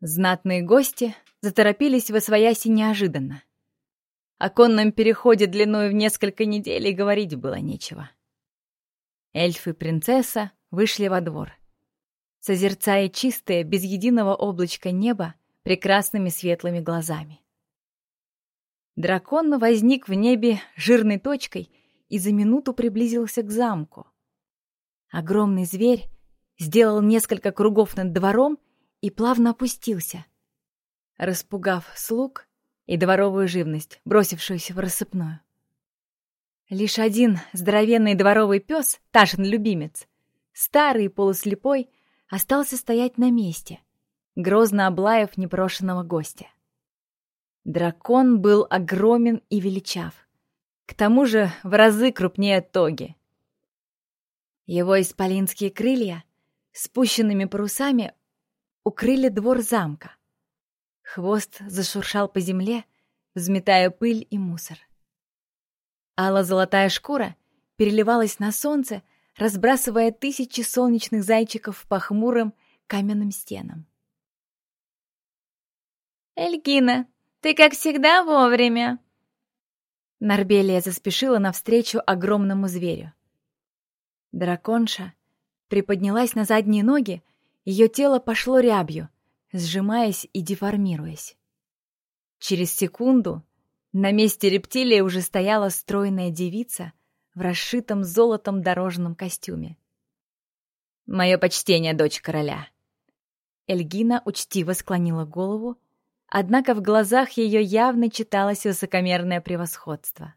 Знатные гости заторопились во свояси неожиданно. О конном переходе длиной в несколько недель и говорить было нечего. Эльф и принцесса вышли во двор, созерцая чистое, без единого облачка небо прекрасными светлыми глазами. Дракон возник в небе жирной точкой и за минуту приблизился к замку. Огромный зверь сделал несколько кругов над двором и плавно опустился, распугав слуг и дворовую живность, бросившуюся в рассыпную. Лишь один здоровенный дворовый пес, Ташин любимец, старый и полуслепой, остался стоять на месте, грозно облаяв непрошенного гостя. Дракон был огромен и величав, к тому же в разы крупнее Тоги. Его исполинские крылья спущенными парусами укрыли двор замка. Хвост зашуршал по земле, взметая пыль и мусор. Алла-золотая шкура переливалась на солнце, разбрасывая тысячи солнечных зайчиков по хмурым каменным стенам. «Эльгина, ты, как всегда, вовремя!» Нарбелия заспешила навстречу огромному зверю. Драконша приподнялась на задние ноги, ее тело пошло рябью, сжимаясь и деформируясь. Через секунду на месте рептилии уже стояла стройная девица в расшитом золотом дорожном костюме. «Мое почтение, дочь короля!» Эльгина учтиво склонила голову, однако в глазах ее явно читалось высокомерное превосходство.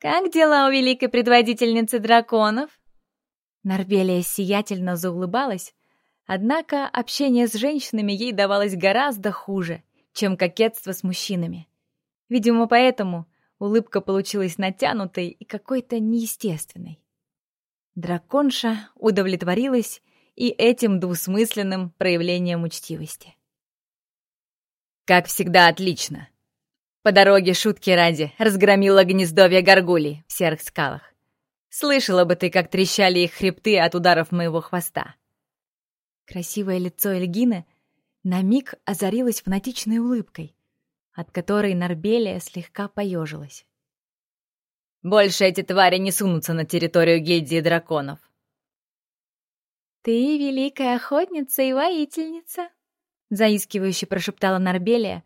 «Как дела у великой предводительницы драконов?» Нарбелия сиятельно заулыбалась, однако общение с женщинами ей давалось гораздо хуже, чем кокетство с мужчинами. Видимо, поэтому улыбка получилась натянутой и какой-то неестественной. Драконша удовлетворилась и этим двусмысленным проявлением учтивости. «Как всегда, отлично!» По дороге, шутки ради, разгромила гнездовье горгулей в серых скалах. Слышала бы ты, как трещали их хребты от ударов моего хвоста. Красивое лицо Эльгины на миг озарилось фанатичной улыбкой, от которой Нарбелия слегка поежилась. «Больше эти твари не сунутся на территорию гильдии драконов». «Ты великая охотница и воительница», — заискивающе прошептала Нарбелия,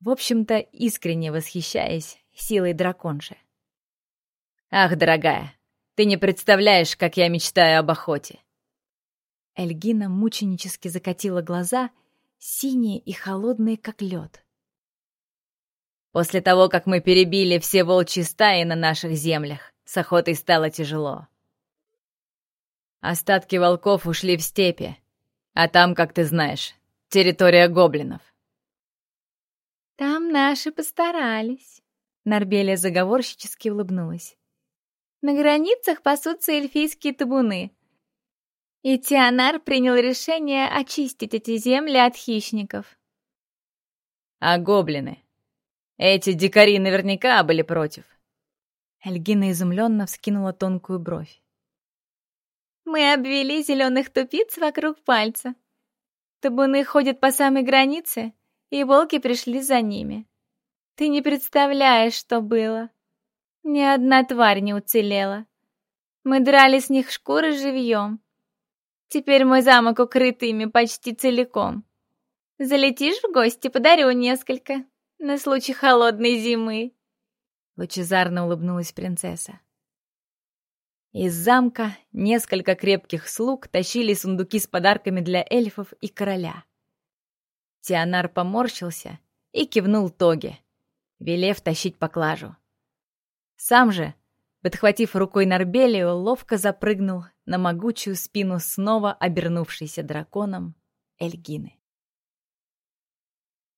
в общем-то, искренне восхищаясь силой драконши. «Ах, дорогая, ты не представляешь, как я мечтаю об охоте!» Эльгина мученически закатила глаза, синие и холодные, как лед. «После того, как мы перебили все волчьи стаи на наших землях, с охотой стало тяжело. Остатки волков ушли в степи, а там, как ты знаешь, территория гоблинов. «Там наши постарались», — Нарбелия заговорщически улыбнулась. «На границах пасутся эльфийские табуны. И Тианар принял решение очистить эти земли от хищников». «А гоблины? Эти дикари наверняка были против». Эльгина изумленно вскинула тонкую бровь. «Мы обвели зеленых тупиц вокруг пальца. Табуны ходят по самой границе, и волки пришли за ними. Ты не представляешь, что было. Ни одна тварь не уцелела. Мы драли с них шкуры живьем. Теперь мой замок укрыт ими почти целиком. Залетишь в гости, подарю несколько, на случай холодной зимы. Лучезарно улыбнулась принцесса. Из замка несколько крепких слуг тащили сундуки с подарками для эльфов и короля. Тианар поморщился и кивнул Тоге, велев тащить поклажу. Сам же, подхватив рукой Нарбелию, ловко запрыгнул на могучую спину снова обернувшейся драконом Эльгины.